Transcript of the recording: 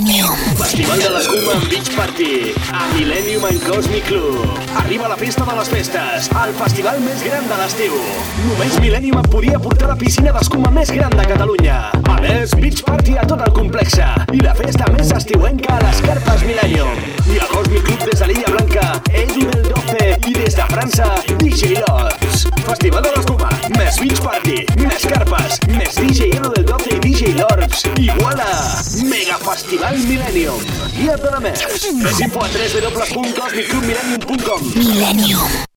Millennium. Festival de l'Escuma Beach Party a Millennium and Cosmic Club. Arriba la festa de les festes, el festival més gran de l'estiu. Només Millennium et podia portar la piscina d'escuma més gran de Catalunya. A més, Beach Party a tot el complexe i la festa més estiuenca a les carpes Millennium. I el Cosmic Club des de l'Illa Blanca, Edu del 12 i des de França, DJ Lots. Festival de l'Escuma, més Beach Party, més carpes, més DJ Edu Festival Millennium. I et dona més. Més info a www.cosmicclubmillennium.com Millennium.